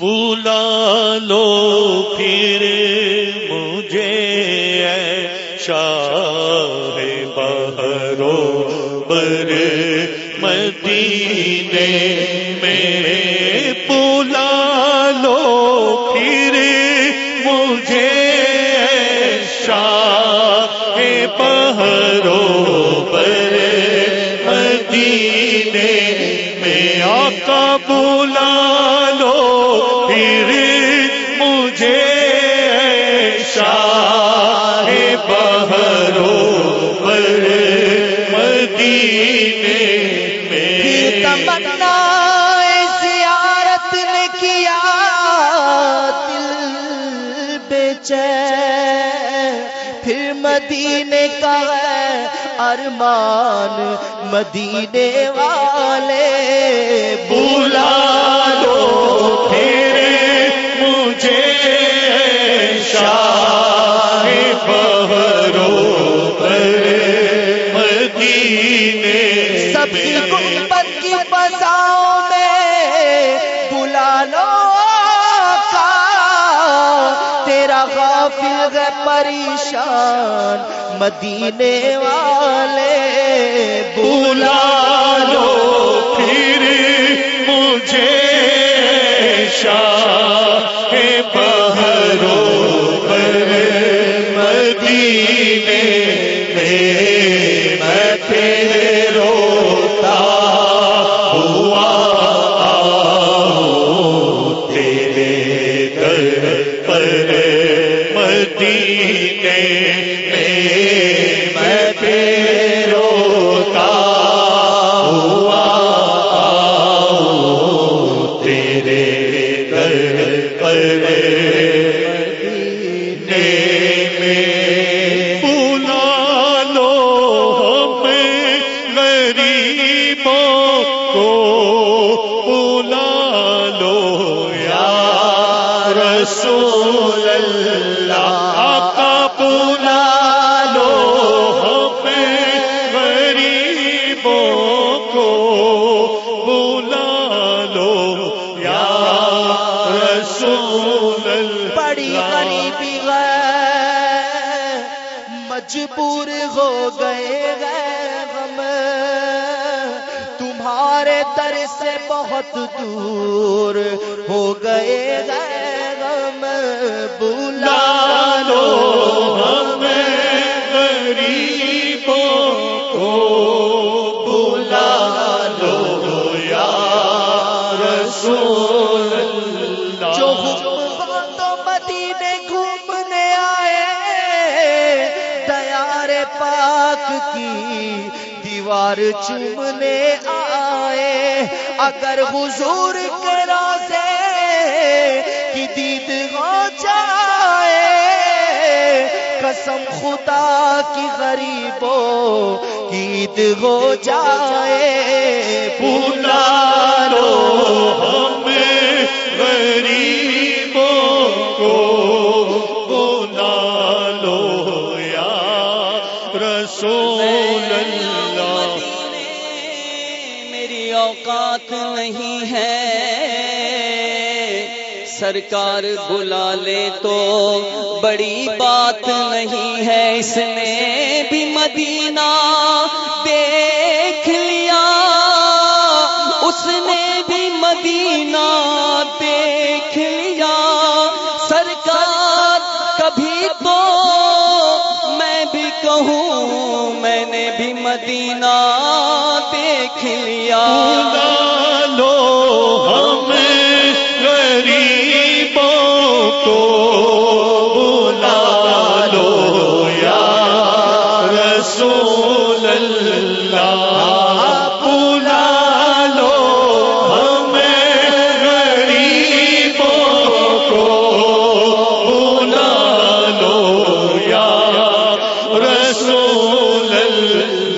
بولا لو پھر مجھے شاہ بہرو بر مدینے میں بولا لو پھر مجھے شاہ بہرو بر مدینے پھر مدینے کا ہے ارمان مدینے والے۔ بولا لو پھر مجھے شاہ بہرو مدینے سب گنبد کی فضاؤں میں بلا لو۔ تیرا غافل ہے پریشان مدینے والے بولا لو پھر مجھے شاہ اللہ آقا بلا لو ہمیں غریبوں کو بلا لو یا رسول اللہ بڑی غریبی ہے مجبور ہو گئے گئے غم تمہارے در سے بہت دور ہو گئے گئے کی دیوار چومنے آئے۔ اگر حضور کے روزے کی دید قسم خدا کی غریبوں کی عید ہو جائے بلا سرکار بلا لے تو بڑی بات نہیں ہے۔ اس نے بھی مدینہ دیکھ لیا۔ اس نے بھی مدینہ دیکھ لیا۔ سرکار، کبھی تو میں بھی کہوں، میں نے بھی مدینہ دیکھ لیا۔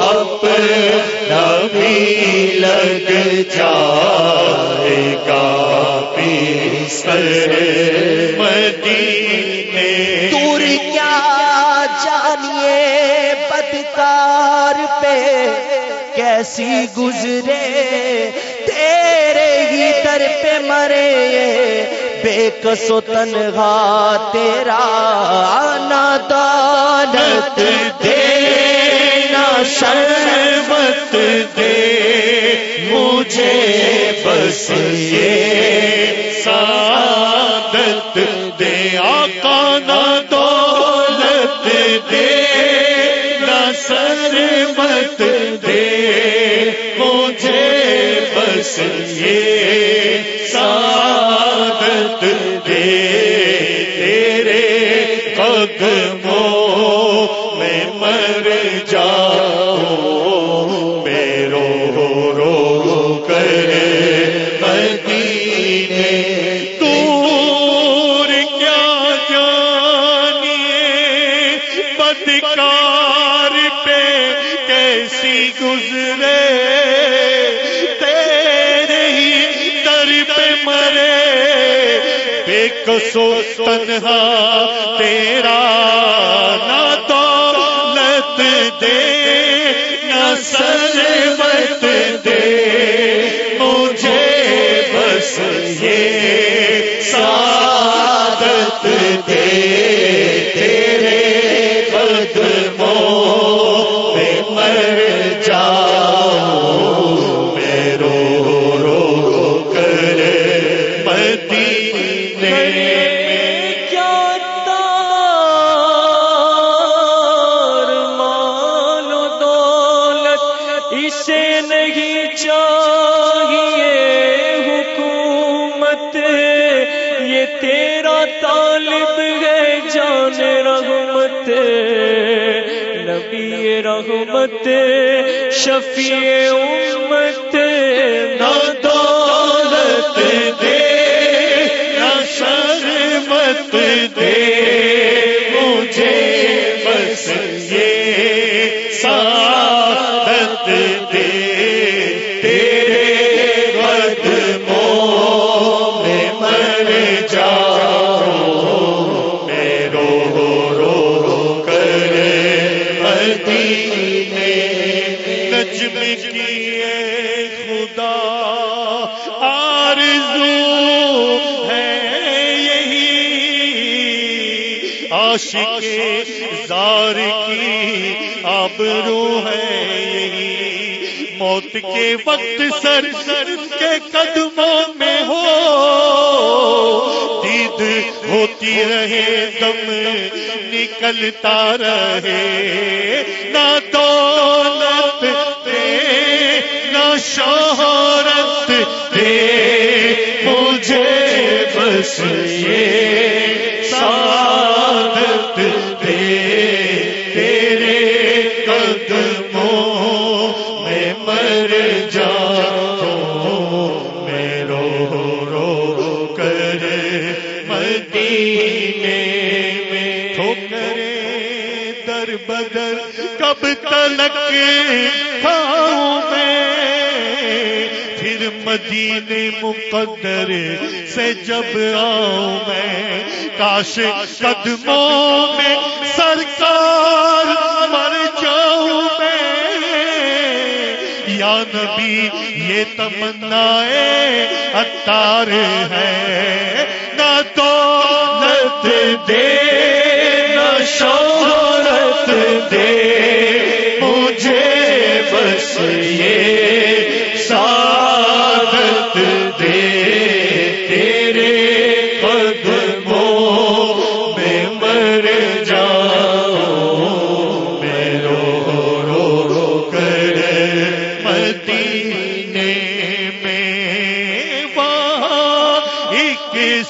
اپنا بھی لگ جائے گا۔ پیسر مدینے دور کیا جانیے بدکار پہ؟ کیسی گزرے تیرے ہی در پہ مرے؟ بے کس و تنہا تیرا نہ دولت دے۔ شربت دے، مجھے بس یہ سعادت دے۔ آقا نہ دولت دے، نہ سربت دے۔ مجھے بس یہ بدکار پہ کیسی گزرے؟ تیرے ہی در پہ مرے۔ بے کسو تنہا تیرا نہ دولت دے، نہ سربت دے۔ مجھے بس یہ نبی رحمت شفیع امت نہ دولت دے نہ شربت دے۔ مجھے بس یہ سعادت دے۔ تیرے قدموں میں مر جاؤں۔ میں نجم کیے خدا، آرزو ہے یہی۔ عاشق زار کی آبرو ہے یہی۔ موت کے وقت سر سر کے قدموں میں ہو۔ دید ہوتی رہے، دم نکلتا رہے۔ نہ دولت سعادت دے تیرے قدموں میں مر جاؤں، میں رو رو کر مدینے میں ٹھوکرے در بدر کب تلک کھاؤں میں مدینے مقدر سے جب آؤں میں، کاش قدموں میں سرکار مر جاؤں میں۔ یا نبی، یہ تمنا اتار ہے نہ دولت دے، نہ شہرت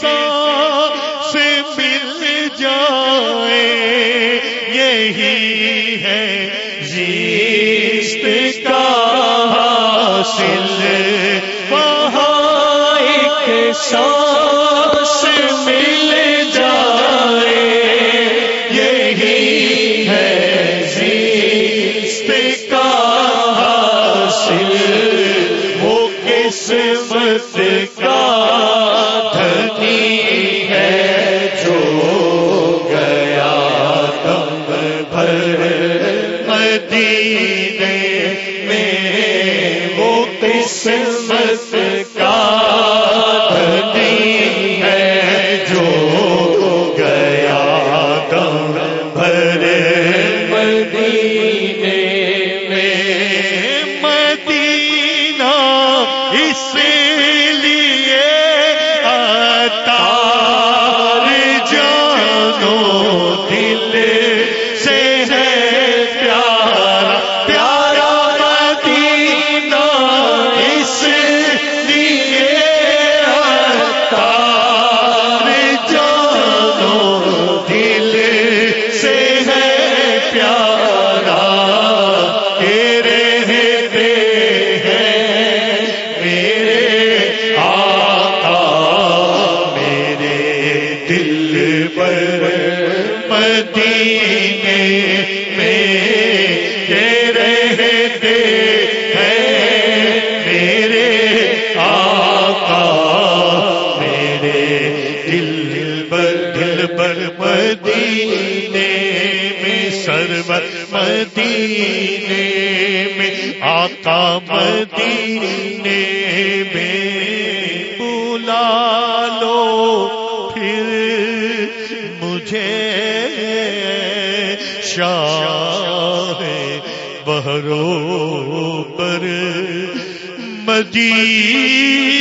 سانس مل جائے، یہی ہے زیست کا حاصل۔ وہاں ایک سانس مل جائے، یہی ہے زیست کا حاصل۔ وہ قسمت کا مدینے میں تیرے رہتے ہیں، میرے آقا، میرے دل پر دل پر مدینے میں سرور مدینے میں، آقا مدینے میں بلا لو شاہ بہرو پر مدی